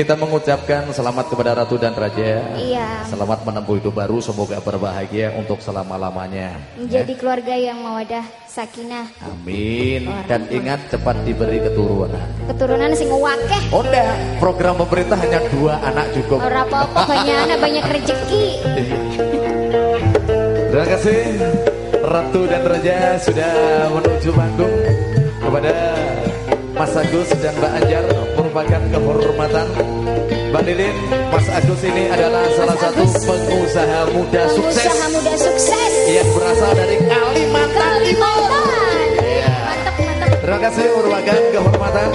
Kita mengucapkan selamat kepada Ratu dan Raja. Iya. Selamat menempuh hidup baru, semoga berbahagia untuk selama-lamanya. Menjadi keluarga yang mawadah sakinah. Amin. Dan ingat cepat diberi keturunan. Keturunan sing wakeh. Oh enggak, program pemerintah hanya dua anak cukup. Ora apa-apa banyak anak banyak rezeki. Terima kasih Ratu dan Raja sudah menuju panggung kepada Mas Agus dan Mbak Anjar merupakan kehormatan Mbak Lilin, Mas Agus ini adalah salah Mas satu Agus. pengusaha muda sukses Pengusaha muda sukses. yang berasal dari Kalimantan Timur. Kalimantan. Mantap mantap. Terima kasih merupakan kehormatan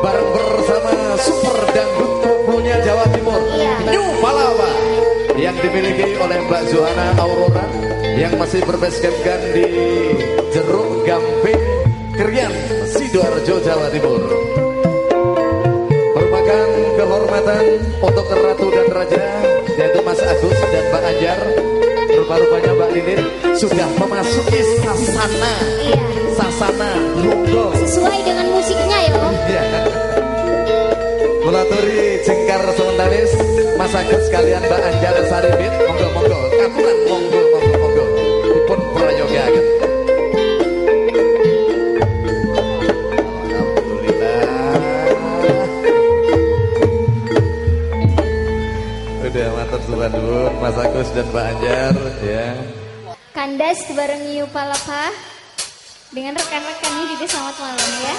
bareng bersama Super Dangdut Popunya Jawa Timur Iya. New Palapa yang dimiliki oleh Mbak Johanna Aurora yang masih berbasecampkan di Jeruk Gamping Krian Sidoarjo Jawa Timur kehormatan untuk Ratu dan Raja yaitu Mas Agus dan Mbak Anjar. Rupa-rupanya Mbak Lilin sudah memasuki sasana. Iya. sasana monggo Sesuai dengan musiknya ya. ya Mulaturi jengkar sementara Mas Agus kalian Mbak Anjar Saribit monggo monggo. Aturan monggo monggo monggo Kandas bareng Yu Palapa dengan rekan-rekannya juga selamat malam ya.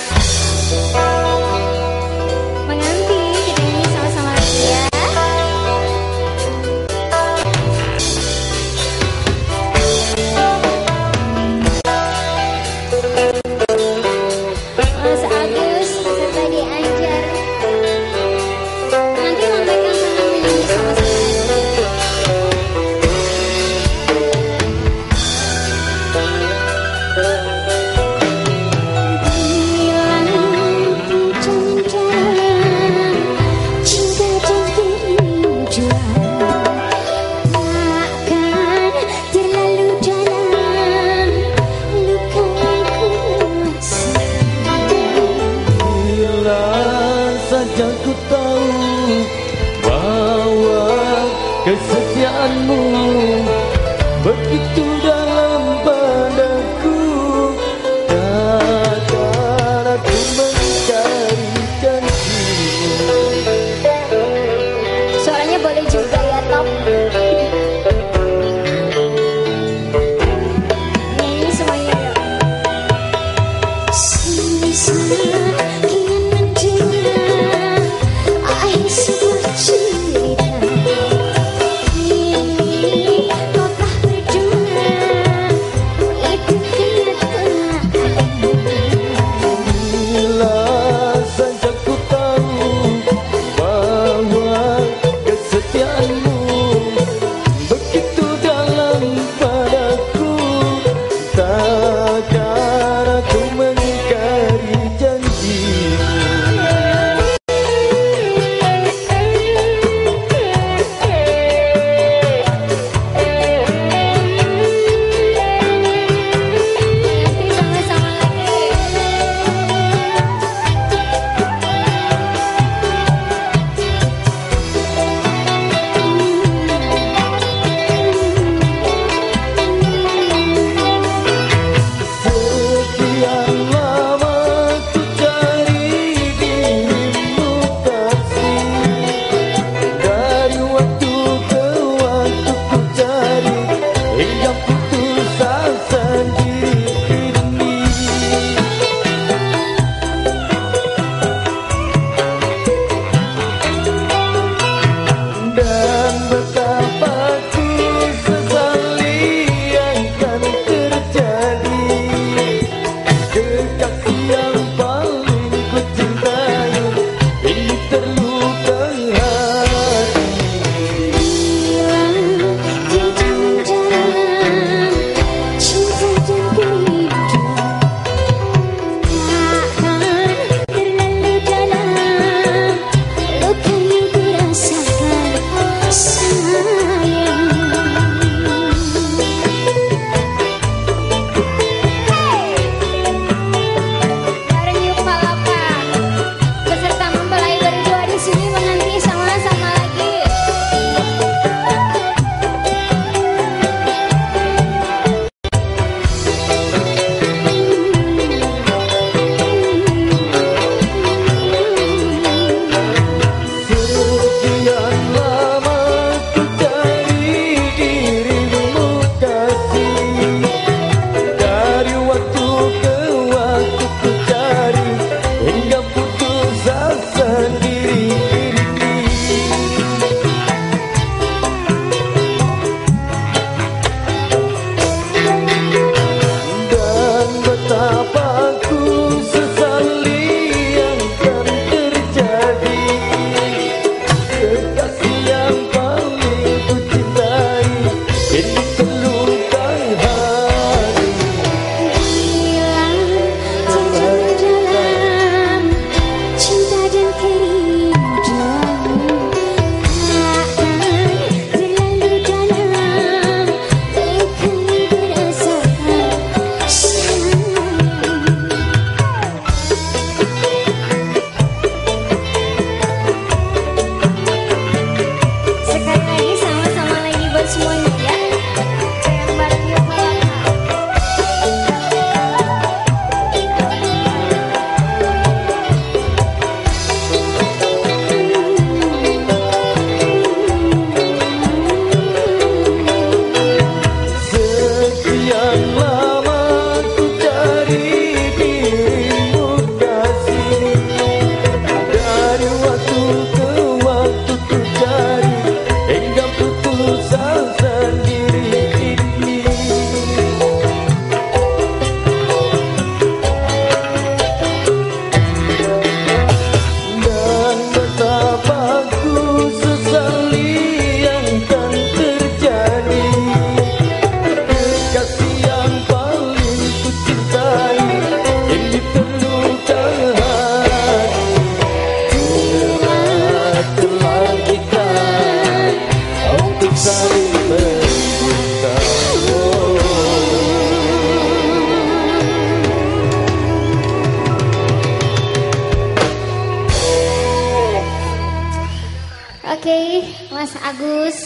Mas Agus.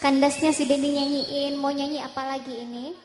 Kandasnya si Dedi nyanyiin. Mau nyanyi apa lagi ini?